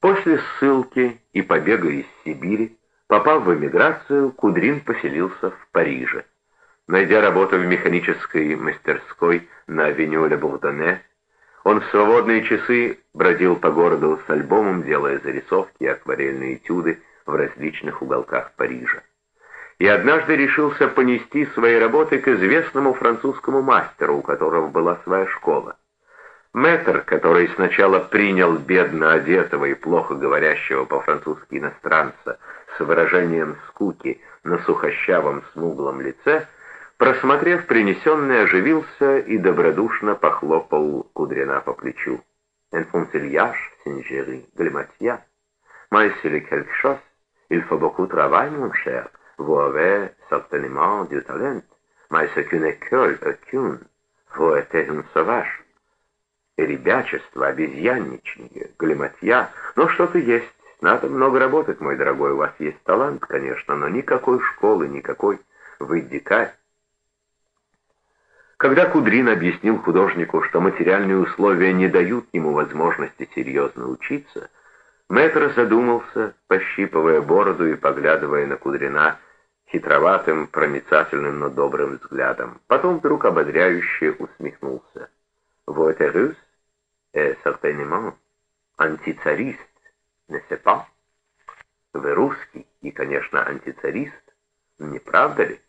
После ссылки и побега из Сибири, попав в эмиграцию, Кудрин поселился в Париже. Найдя работу в механической мастерской на авеню Ле Бурдоне, он в свободные часы бродил по городу с альбомом, делая зарисовки и акварельные этюды в различных уголках Парижа. И однажды решился понести свои работы к известному французскому мастеру, у которого была своя школа. Мэтр, который сначала принял бедно одетого и плохо говорящего по-французски иностранца с выражением скуки на сухощавом смуглом лице, просмотрев принесенное, оживился и добродушно похлопал Кудрина по плечу. «Энфонсильяж, синжери, c'est quelque chose, il faut beaucoup travailler, mon cher. Vous avez certainement du talent. Mais qu'une école, aucune. Vous êtes un sauvage» ребячество, обезьянничание, галиматья. Но что-то есть. Надо много работать, мой дорогой. У вас есть талант, конечно, но никакой школы, никакой. Вы дикарь. Когда Кудрин объяснил художнику, что материальные условия не дают ему возможности серьезно учиться, Мэтр задумался, пощипывая бороду и поглядывая на Кудрина хитроватым, проницательным, но добрым взглядом. Потом вдруг ободряюще усмехнулся. «Вот и рус?» est certainement антицарист, n'est-ce pas? Вы русский и, конечно, антицарист, не правда ли?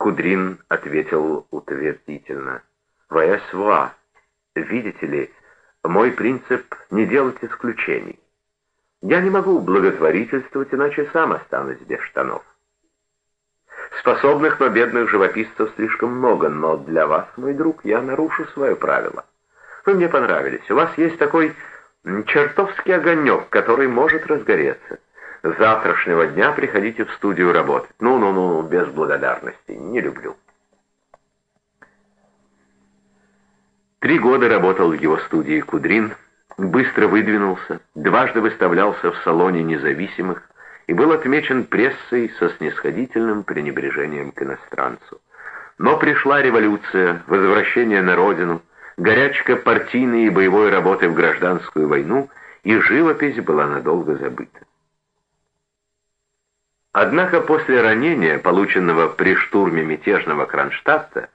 Кудрин ответил утвердительно. «Воясва, видите ли, мой принцип — не делать исключений. Я не могу благотворительствовать, иначе сам останусь без штанов. Способных, но бедных живописцев слишком много, но для вас, мой друг, я нарушу свое правило. Вы мне понравились. У вас есть такой чертовский огонек, который может разгореться. С завтрашнего дня приходите в студию работать. Ну-ну-ну, без благодарности. Не люблю. Три года работал в его студии Кудрин, быстро выдвинулся, дважды выставлялся в салоне независимых и был отмечен прессой со снисходительным пренебрежением к иностранцу. Но пришла революция, возвращение на родину, горячка партийной и боевой работы в гражданскую войну, и живопись была надолго забыта. Однако после ранения, полученного при штурме мятежного Кронштадта,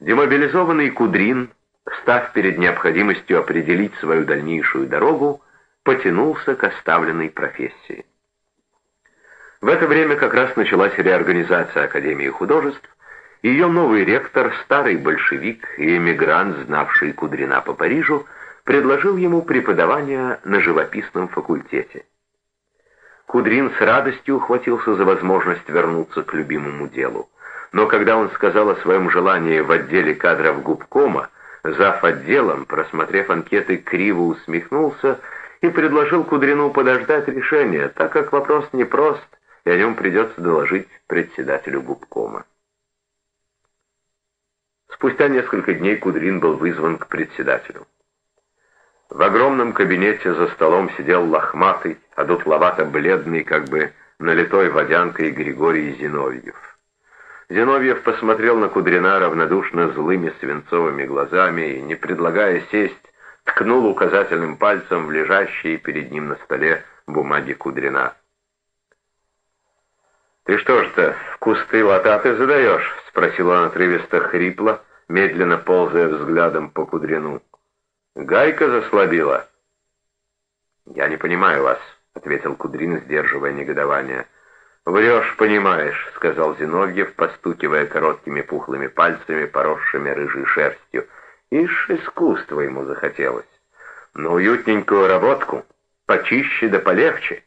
демобилизованный Кудрин, встав перед необходимостью определить свою дальнейшую дорогу, потянулся к оставленной профессии. В это время как раз началась реорганизация Академии художеств, ее новый ректор, старый большевик и эмигрант, знавший Кудрина по Парижу, предложил ему преподавание на живописном факультете. Кудрин с радостью ухватился за возможность вернуться к любимому делу. Но когда он сказал о своем желании в отделе кадров губкома, зав. отделом, просмотрев анкеты, криво усмехнулся и предложил Кудрину подождать решения, так как вопрос непрост, и о нем придется доложить председателю губкома. Спустя несколько дней Кудрин был вызван к председателю. В огромном кабинете за столом сидел лохматый, одутловато-бледный, как бы налитой водянкой Григорий Зиновьев. Зиновьев посмотрел на Кудрина равнодушно злыми свинцовыми глазами и, не предлагая сесть, ткнул указательным пальцем в лежащие перед ним на столе бумаги Кудрина. «Ты что ж-то, в кусты лотаты задаешь?» — спросил он отрывисто хрипло, медленно ползая взглядом по кудрину. «Гайка заслабила?» «Я не понимаю вас», — ответил Кудрин, сдерживая негодование. «Врешь, понимаешь», — сказал Зиновьев, постукивая короткими пухлыми пальцами, поросшими рыжей шерстью. «Ишь, искусство ему захотелось. Но уютненькую работку, почище да полегче».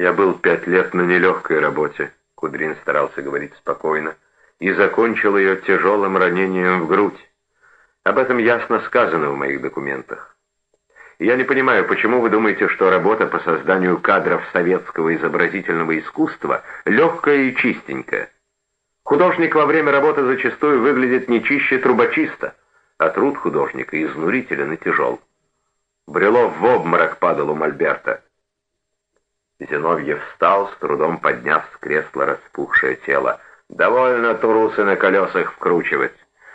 Я был пять лет на нелегкой работе, Кудрин старался говорить спокойно, и закончил ее тяжелым ранением в грудь. Об этом ясно сказано в моих документах. Я не понимаю, почему вы думаете, что работа по созданию кадров советского изобразительного искусства легкая и чистенькая. Художник во время работы зачастую выглядит не чище трубочиста, а труд художника изнурителен и тяжел. Брюлов в обморок падал у Мольберта. Зиновьев встал, с трудом подняв с кресла распухшее тело. «Довольно турусы на колесах вкручивать.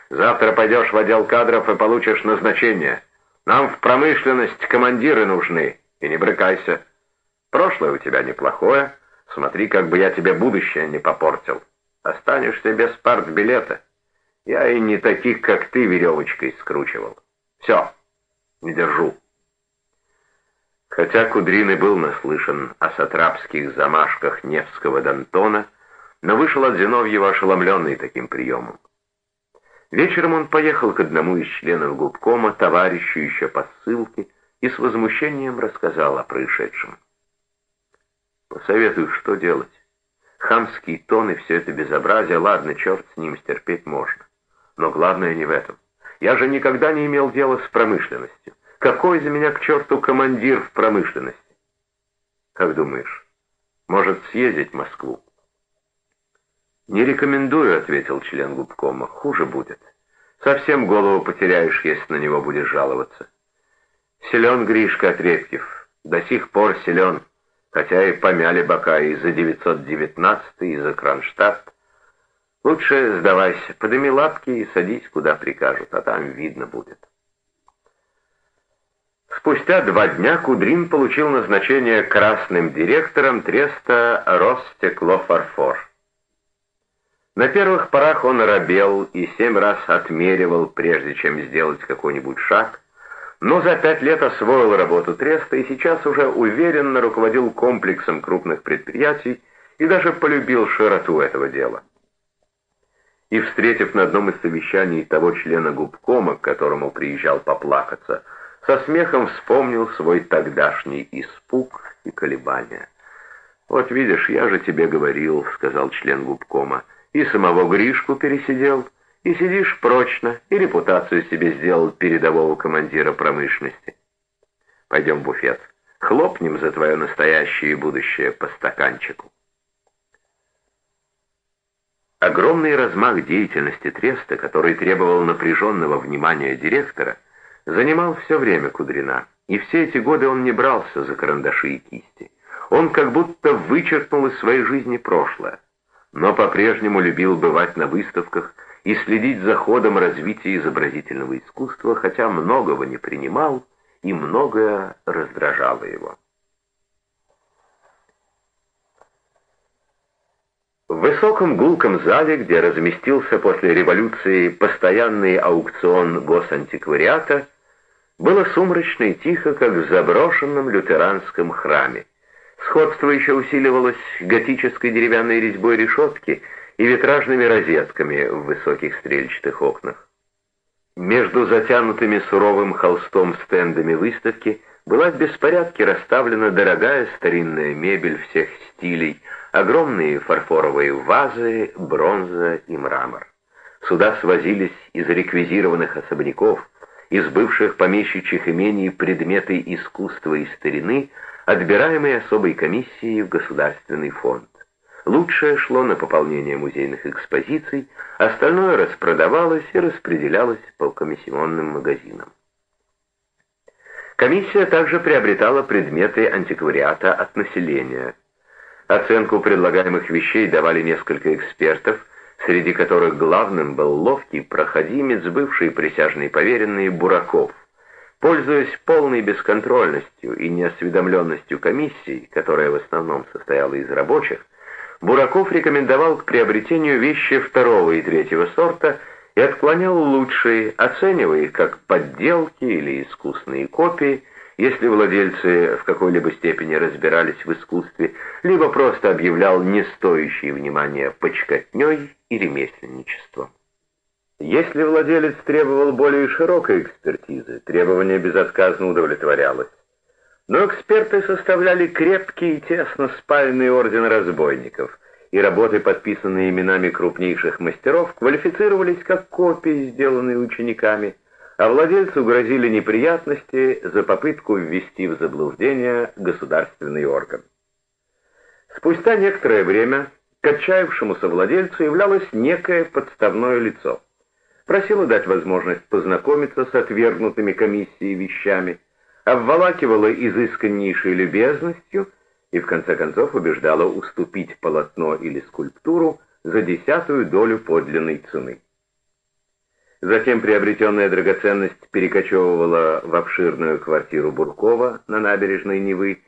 Завтра пойдешь в отдел кадров и получишь назначение. Нам в промышленность командиры нужны, и не брыкайся. Прошлое у тебя неплохое, смотри, как бы я тебе будущее не попортил. Останешься без партбилета. Я и не таких, как ты, веревочкой скручивал. Все, не держу. Хотя Кудрин и был наслышан о сатрапских замашках Невского Д'Антона, но вышел от Зиновьева ошеломленный таким приемом. Вечером он поехал к одному из членов губкома, товарищу еще по ссылке, и с возмущением рассказал о происшедшем. «Посоветую, что делать. Хамский тон и все это безобразие, ладно, черт с ним, стерпеть можно. Но главное не в этом. Я же никогда не имел дела с промышленностью. Какой за меня к черту командир в промышленности? Как думаешь, может съездить в Москву? «Не рекомендую», — ответил член губкома. «Хуже будет. Совсем голову потеряешь, если на него будешь жаловаться. Силен Гришка Отрепьев, до сих пор силен, хотя и помяли бока и за 919 и за Кронштадт. Лучше сдавайся, подыми лапки и садись, куда прикажут, а там видно будет». Спустя два дня Кудрин получил назначение красным директором треста «Ростеклофарфор». На первых порах он робел и семь раз отмеривал, прежде чем сделать какой-нибудь шаг, но за пять лет освоил работу треста и сейчас уже уверенно руководил комплексом крупных предприятий и даже полюбил широту этого дела. И, встретив на одном из совещаний того члена губкома, к которому приезжал поплакаться, со смехом вспомнил свой тогдашний испуг и колебания. «Вот видишь, я же тебе говорил», — сказал член губкома, — и самого Гришку пересидел, и сидишь прочно, и репутацию себе сделал передового командира промышленности. Пойдем в буфет, хлопнем за твое настоящее и будущее по стаканчику. Огромный размах деятельности Треста, который требовал напряженного внимания директора, занимал все время Кудрина, и все эти годы он не брался за карандаши и кисти. Он как будто вычеркнул из своей жизни прошлое но по-прежнему любил бывать на выставках и следить за ходом развития изобразительного искусства, хотя многого не принимал и многое раздражало его. В высоком гулком зале, где разместился после революции постоянный аукцион госантиквариата, было сумрачно и тихо, как в заброшенном лютеранском храме. Сходство еще усиливалось готической деревянной резьбой решетки и витражными розетками в высоких стрельчатых окнах. Между затянутыми суровым холстом стендами выставки была в беспорядке расставлена дорогая старинная мебель всех стилей, огромные фарфоровые вазы, бронза и мрамор. Сюда свозились из реквизированных особняков, из бывших помещичьих имений предметы искусства и старины, отбираемые особой комиссией в Государственный фонд. Лучшее шло на пополнение музейных экспозиций, остальное распродавалось и распределялось по комиссионным магазинам. Комиссия также приобретала предметы антиквариата от населения. Оценку предлагаемых вещей давали несколько экспертов, среди которых главным был ловкий проходимец, бывший присяжный поверенный Бураков – Пользуясь полной бесконтрольностью и неосведомленностью комиссии, которая в основном состояла из рабочих, Бураков рекомендовал к приобретению вещи второго и третьего сорта и отклонял лучшие, оценивая их как подделки или искусные копии, если владельцы в какой-либо степени разбирались в искусстве, либо просто объявлял не стоящие внимания почкотней и ремесленничеством. Если владелец требовал более широкой экспертизы, требование безотказно удовлетворялось. Но эксперты составляли крепкий и тесно спаянный орден разбойников, и работы, подписанные именами крупнейших мастеров, квалифицировались как копии, сделанные учениками, а владельцу грозили неприятности за попытку ввести в заблуждение государственный орган. Спустя некоторое время к отчаявшемуся владельцу являлось некое подставное лицо просила дать возможность познакомиться с отвергнутыми комиссией вещами, обволакивала изысканнейшей любезностью и в конце концов убеждала уступить полотно или скульптуру за десятую долю подлинной цены. Затем приобретенная драгоценность перекочевывала в обширную квартиру Буркова на набережной Невы,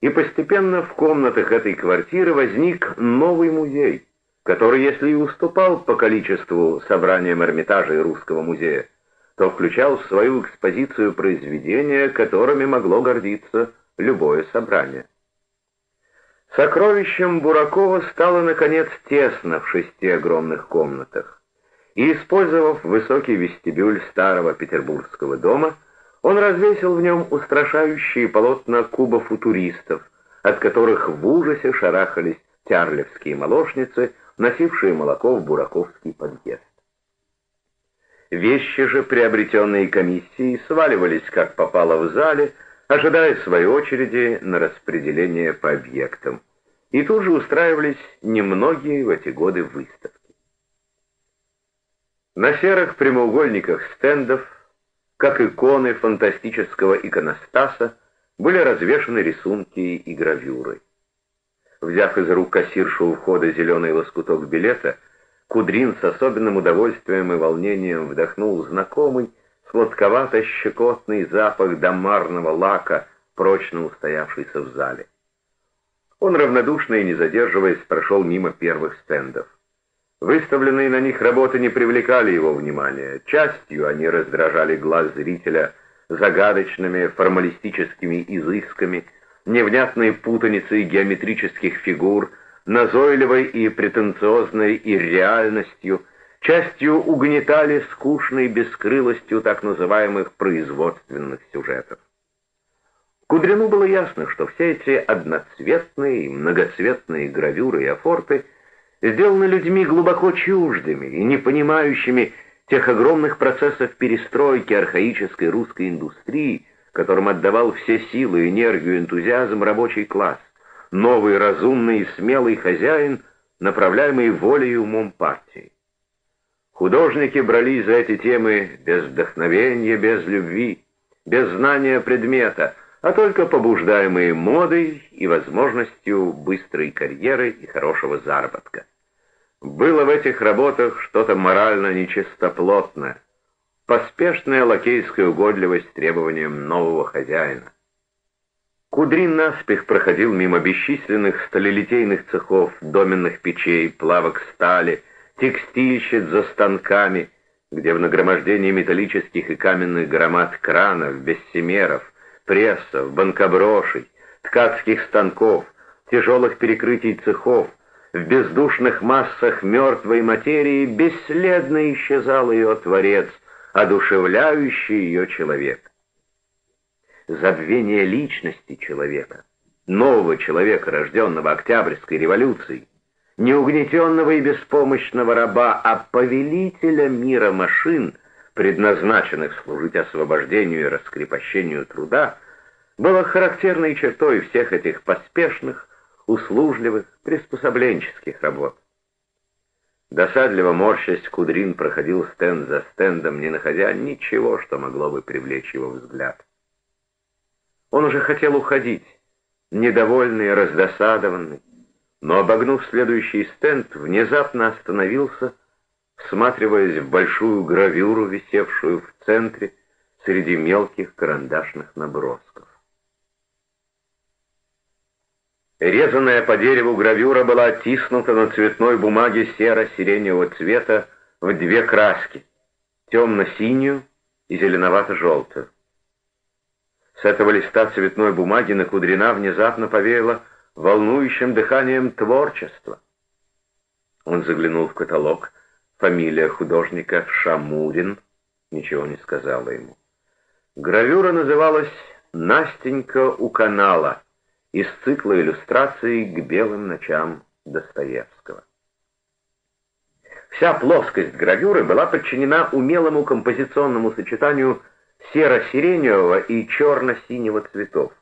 и постепенно в комнатах этой квартиры возник новый музей, который, если и уступал по количеству собраниям Эрмитажа и Русского музея, то включал в свою экспозицию произведения, которыми могло гордиться любое собрание. Сокровищем Буракова стало, наконец, тесно в шести огромных комнатах. И, использовав высокий вестибюль старого петербургского дома, он развесил в нем устрашающие полотна кубофутуристов, от которых в ужасе шарахались тярлевские молочницы, носившие молоко в бураковский подъезд. Вещи же, приобретенные комиссией, сваливались, как попало в зале, ожидая своей очереди на распределение по объектам. И тут же устраивались немногие в эти годы выставки. На серых прямоугольниках стендов, как иконы фантастического иконостаса, были развешаны рисунки и гравюры. Взяв из рук кассиршу у входа зеленый лоскуток билета, Кудрин с особенным удовольствием и волнением вдохнул знакомый, сладковато-щекотный запах домарного лака, прочно устоявшийся в зале. Он равнодушно и не задерживаясь прошел мимо первых стендов. Выставленные на них работы не привлекали его внимания. Частью они раздражали глаз зрителя загадочными формалистическими изысками, невнятной путаницей геометрических фигур, назойливой и претенциозной ирреальностью, частью угнетали скучной бескрылостью так называемых производственных сюжетов. Кудрину было ясно, что все эти одноцветные и многоцветные гравюры и афорты сделаны людьми глубоко чуждыми и не понимающими тех огромных процессов перестройки архаической русской индустрии, которым отдавал все силы, энергию, энтузиазм рабочий класс, новый разумный и смелый хозяин, направляемый волей и умом партии. Художники брались за эти темы без вдохновения, без любви, без знания предмета, а только побуждаемые модой и возможностью быстрой карьеры и хорошего заработка. Было в этих работах что-то морально нечистоплотное, поспешная лакейская угодливость требованиям нового хозяина. Кудрин наспех проходил мимо бесчисленных сталелитейных цехов, доменных печей, плавок стали, текстильщиц за станками, где в нагромождении металлических и каменных громад кранов, бессемеров, прессов, банкоброшей, ткацких станков, тяжелых перекрытий цехов, в бездушных массах мертвой материи бесследно исчезал ее творец, одушевляющий ее человек. Забвение личности человека, нового человека, рожденного Октябрьской революцией, не угнетенного и беспомощного раба, а повелителя мира машин, предназначенных служить освобождению и раскрепощению труда, было характерной чертой всех этих поспешных, услужливых, приспособленческих работ. Досадливо морщась, Кудрин проходил стенд за стендом, не находя ничего, что могло бы привлечь его взгляд. Он уже хотел уходить, недовольный раздосадованный, но, обогнув следующий стенд, внезапно остановился, всматриваясь в большую гравюру, висевшую в центре, среди мелких карандашных набросков. Резанная по дереву гравюра была оттиснута на цветной бумаге серо-сиреневого цвета в две краски — темно-синюю и зеленовато-желтую. С этого листа цветной бумаги на Кудрина внезапно повеяло волнующим дыханием творчества. Он заглянул в каталог. Фамилия художника Шамурин ничего не сказала ему. Гравюра называлась «Настенька у канала» из цикла иллюстраций к белым ночам Достоевского. Вся плоскость гравюры была подчинена умелому композиционному сочетанию серо-сиреневого и черно-синего цветов,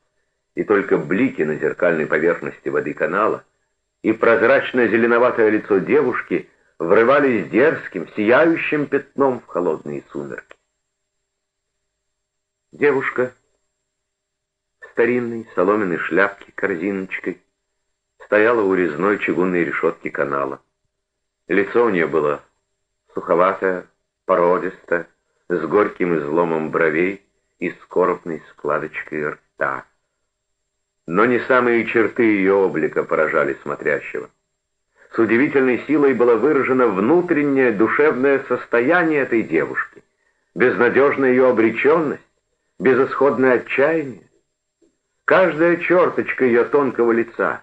и только блики на зеркальной поверхности воды канала и прозрачное зеленоватое лицо девушки врывались дерзким, сияющим пятном в холодные сумерки. Девушка старинной соломенной шляпке корзиночкой, стояла у резной чугунной решетки канала. Лицо у нее было суховатое, породистая, с горьким изломом бровей и скорбной складочкой рта. Но не самые черты ее облика поражали смотрящего. С удивительной силой было выражено внутреннее душевное состояние этой девушки, безнадежная ее обреченность, безысходное отчаяние. Каждая черточка ее тонкого лица,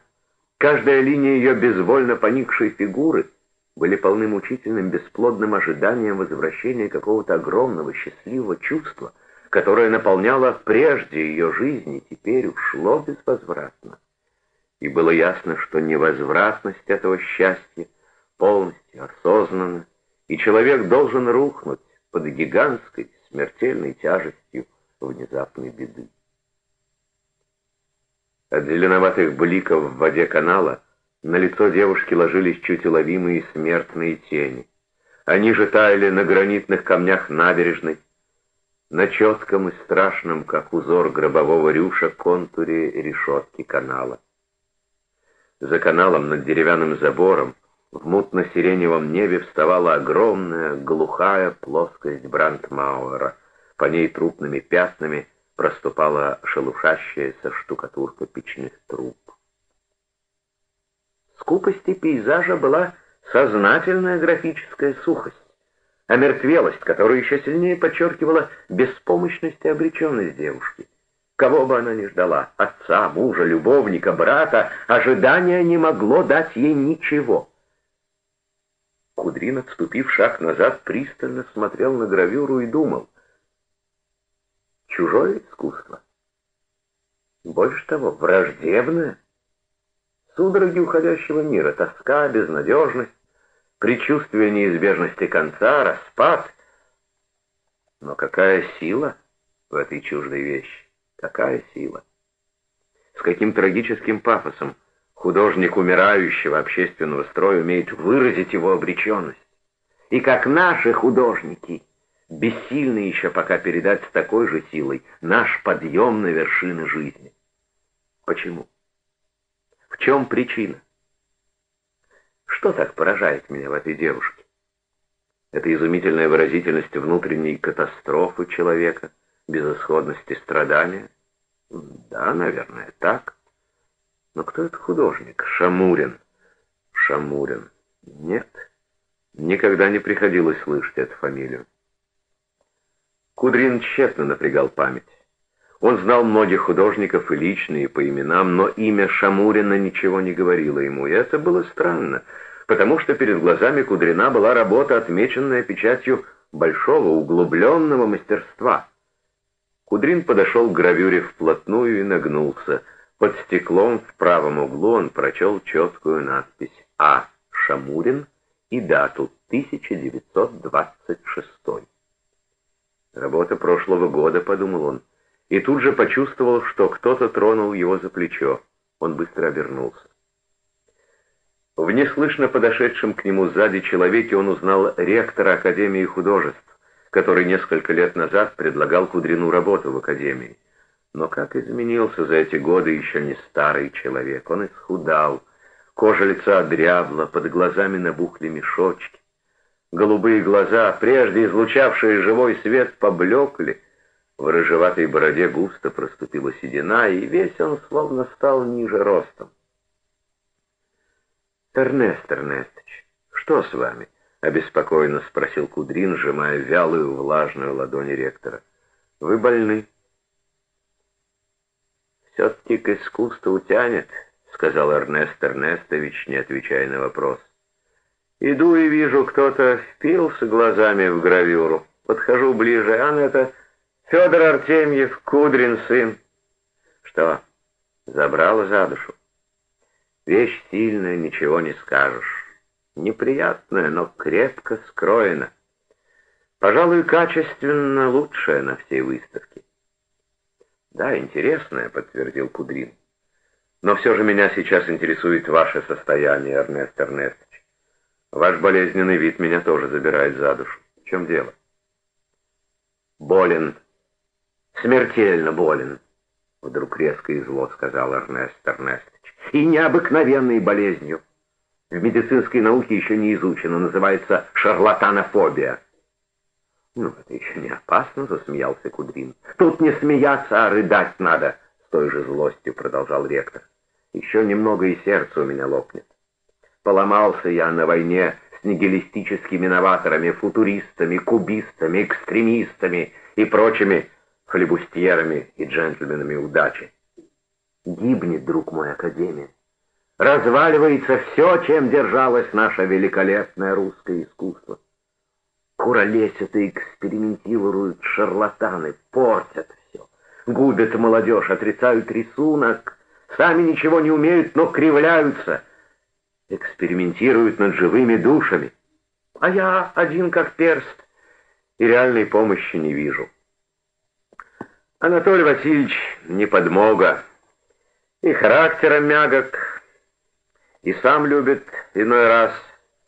каждая линия ее безвольно поникшей фигуры были полны мучительным бесплодным ожиданием возвращения какого-то огромного счастливого чувства, которое наполняло прежде ее жизни, теперь ушло безвозвратно и было ясно, что невозвратность этого счастья полностью осознана, и человек должен рухнуть под гигантской смертельной тяжестью внезапной беды. От зеленоватых бликов в воде канала на лицо девушки ложились чуть уловимые смертные тени. Они же таяли на гранитных камнях набережной, на четком и страшном, как узор гробового рюша, контуре решетки канала. За каналом над деревянным забором в мутно-сиреневом небе вставала огромная глухая плоскость Брандмауэра. По ней трупными пятнами проступала шелушащаяся штукатурка печных труб. Скупости пейзажа была сознательная графическая сухость, омертвелость, которая еще сильнее подчеркивала беспомощность и обреченность девушки. Кого бы она ни ждала, отца, мужа, любовника, брата, ожидание не могло дать ей ничего. Кудрин, отступив шаг назад, пристально смотрел на гравюру и думал. Чужое искусство. Больше того, враждебное. Судороги уходящего мира, тоска, безнадежность, предчувствие неизбежности конца, распад. Но какая сила в этой чуждой вещи? Какая сила! С каким трагическим пафосом художник умирающего общественного строя умеет выразить его обреченность. И как наши художники, бессильны еще пока передать с такой же силой наш подъем на вершины жизни. Почему? В чем причина? Что так поражает меня в этой девушке? Это изумительная выразительность внутренней катастрофы человека, безысходности страдания, да, наверное, так. Но кто это художник? Шамурин. Шамурин. Нет. Никогда не приходилось слышать эту фамилию. Кудрин тщетно напрягал память. Он знал многих художников и лично, и по именам, но имя Шамурина ничего не говорило ему, и это было странно, потому что перед глазами Кудрина была работа, отмеченная печатью большого углубленного мастерства — Кудрин подошел к гравюре вплотную и нагнулся. Под стеклом в правом углу он прочел четкую надпись «А. Шамурин» и дату 1926. Работа прошлого года, подумал он, и тут же почувствовал, что кто-то тронул его за плечо. Он быстро обернулся. В неслышно подошедшем к нему сзади человеке он узнал ректора Академии художеств который несколько лет назад предлагал Кудрину работу в академии. Но как изменился за эти годы еще не старый человек. Он исхудал, кожа лица дрябла, под глазами набухли мешочки. Голубые глаза, прежде излучавшие живой свет, поблекли. В рыжеватой бороде густо проступила седина, и весь он словно стал ниже ростом. «Эрнест Эрнестович, что с вами?» обеспокоенно спросил Кудрин, сжимая вялую влажную ладонь ректора. «Вы больны?» «Все-таки к искусству тянет», — сказал Эрнест Эрнестович, не отвечая на вопрос. «Иду и вижу, кто-то впился глазами в гравюру. Подхожу ближе, а это Федор Артемьев, Кудрин сын. Что, забрала за душу? Вещь сильная, ничего не скажешь неприятная, но крепко скроена. Пожалуй, качественно лучшая на всей выставке. Да, интересная, подтвердил Кудрин. Но все же меня сейчас интересует ваше состояние, Эрнест Эрнестович. Ваш болезненный вид меня тоже забирает за душу. В чем дело? Болен. Смертельно болен. Вдруг резко и зло сказал Эрнест Эрнестович. И необыкновенной болезнью в медицинской науке еще не изучено, называется шарлатанофобия. «Ну, это еще не опасно», — засмеялся Кудрин. «Тут не смеяться, а рыдать надо», — с той же злостью продолжал ректор. «Еще немного и сердце у меня лопнет. Поломался я на войне с нигилистическими новаторами, футуристами, кубистами, экстремистами и прочими флебустьерами и джентльменами удачи. Гибнет, друг мой, Академия. Разваливается все, чем держалось наше великолепное русское искусство. Куролесят и экспериментируют шарлатаны, портят все. Губят молодежь, отрицают рисунок, сами ничего не умеют, но кривляются. Экспериментируют над живыми душами. А я один как перст и реальной помощи не вижу. Анатолий Васильевич не подмога, и характером мягок, и сам любит иной раз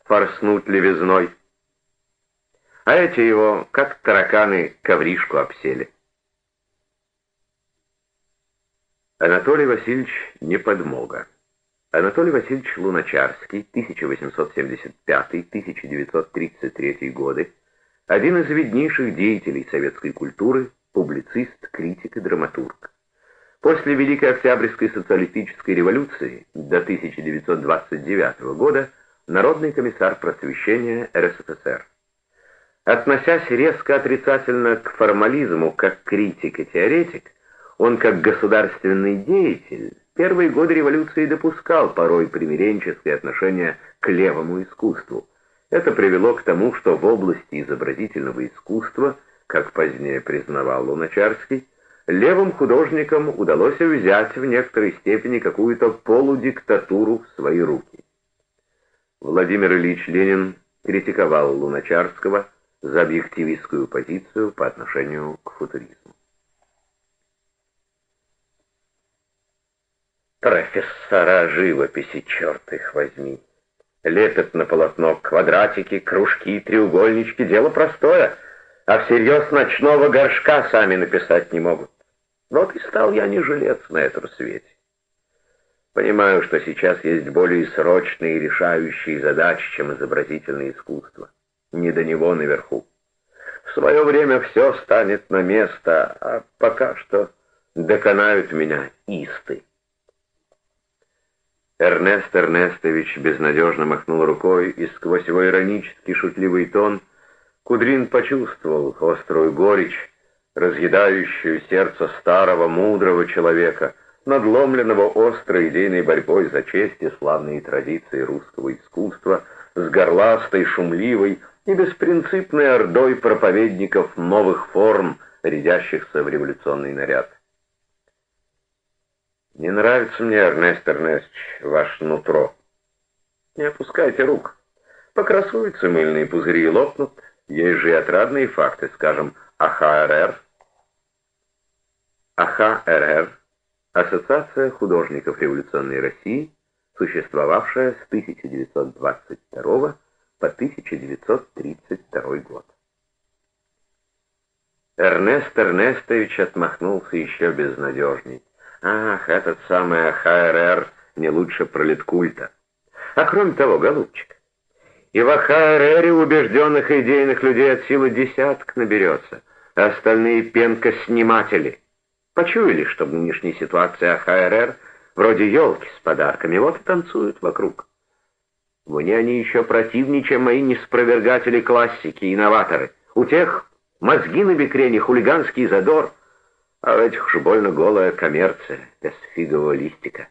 форснуть левизной а эти его, как тараканы, ковришку обсели. Анатолий Васильевич не подмога. Анатолий Васильевич Луначарский, 1875-1933 годы, один из виднейших деятелей советской культуры, публицист, критик и драматург. После Великой Октябрьской социалистической революции до 1929 года народный комиссар просвещения РСФСР. Относясь резко отрицательно к формализму как критик и теоретик, он как государственный деятель первые годы революции допускал порой примиренческое отношение к левому искусству. Это привело к тому, что в области изобразительного искусства, как позднее признавал Луначарский, левым художникам удалось взять в некоторой степени какую-то полудиктатуру в свои руки. Владимир Ильич Ленин критиковал Луначарского, за объективистскую позицию по отношению к футуризму. Профессора живописи, черт их возьми. Лепят на полотно квадратики, кружки, треугольнички, дело простое, а всерьез ночного горшка сами написать не могут. Вот и стал я не жилец на этом свете. Понимаю, что сейчас есть более срочные и решающие задачи, чем изобразительное искусство не до него наверху. В свое время все станет на место, а пока что доконают меня исты. Эрнест Эрнестович безнадежно махнул рукой, и сквозь его иронический шутливый тон Кудрин почувствовал острую горечь, разъедающую сердце старого мудрого человека, надломленного острой идейной борьбой за честь и славные традиции русского искусства, с горластой, шумливой, и беспринципной ордой проповедников новых форм, рядящихся в революционный наряд. Не нравится мне, Эрнест Эрнестович, ваше нутро. Не опускайте рук. Покрасуются мыльные пузыри и лопнут. Есть же и отрадные факты, скажем, АХРР. АХРР – Ассоциация художников революционной России, существовавшая с 1922 по 1932 год. Эрнест Эрнестович отмахнулся еще безнадежней. Ах, этот самый ХРР не лучше пролеткульта. А кроме того, голубчик, и в ХРРе убежденных идейных людей от силы десяток наберется, а остальные пенка-сниматели. Почуяли, что в нынешней ситуации АХРР вроде елки с подарками, вот и танцуют вокруг. Мне они еще противнее, чем мои неспровергатели классики и новаторы. У тех мозги на бекрене, хулиганский задор, а у этих уж больно голая коммерция, без фигового листика.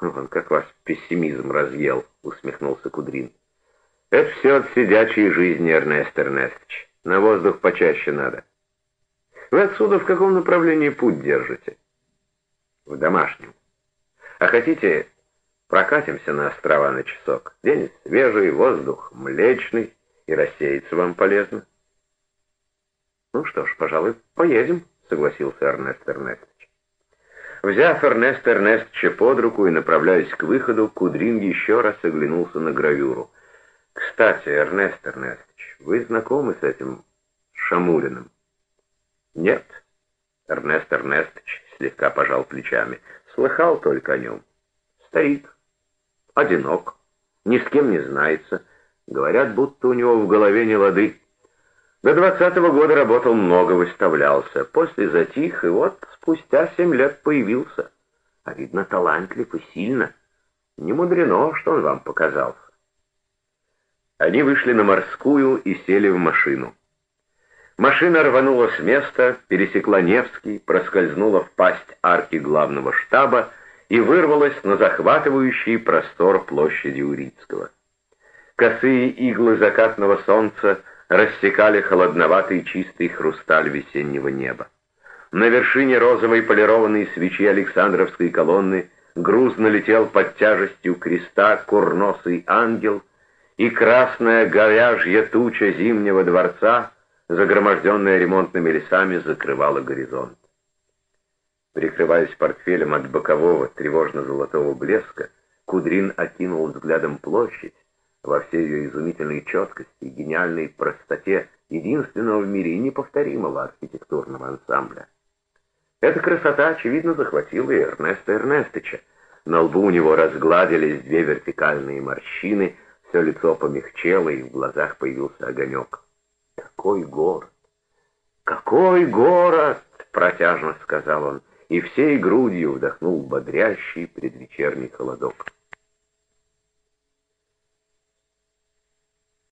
«Вон как вас пессимизм разъел», — усмехнулся Кудрин. «Это все от сидячей жизни, Эрнест Эрнестович. На воздух почаще надо. Вы отсюда в каком направлении путь держите?» «В домашнем. А хотите, Прокатимся на острова на часок. День свежий, воздух млечный, и рассеяться вам полезно. Ну что ж, пожалуй, поедем, согласился Эрнест Эрнестович. Взяв Эрнеста Эрнестовича под руку и направляясь к выходу, Кудрин еще раз оглянулся на гравюру. «Кстати, Эрнест Эрнестович, вы знакомы с этим Шамулиным?» «Нет». Эрнест Эрнестович слегка пожал плечами. «Слыхал только о нем. Стоит, одинок, ни с кем не знается, Говорят, будто у него в голове не лады. До двадцатого года работал много, выставлялся. После затих, и вот спустя семь лет появился. А видно, талантлив и сильно. Не мудрено, что он вам показался. Они вышли на морскую и сели в машину. Машина рванула с места, пересекла Невский, проскользнула в пасть арки главного штаба и вырвалась на захватывающий простор площади Урицкого. Косые иглы закатного солнца рассекали холодноватый чистый хрусталь весеннего неба. На вершине розовой полированной свечи Александровской колонны грузно летел под тяжестью креста курносый ангел, и красная говяжья туча зимнего дворца, загроможденная ремонтными лесами, закрывала горизонт. Прикрываясь портфелем от бокового тревожно-золотого блеска, Кудрин окинул взглядом площадь, во всей ее изумительной четкости гениальной простоте единственного в мире и неповторимого архитектурного ансамбля. Эта красота, очевидно, захватила и Эрнеста Эрнестыча. На лбу у него разгладились две вертикальные морщины, все лицо помягчело, и в глазах появился огонек. «Какой город! Какой город!» — протяжно сказал он, и всей грудью вдохнул бодрящий предвечерний холодок.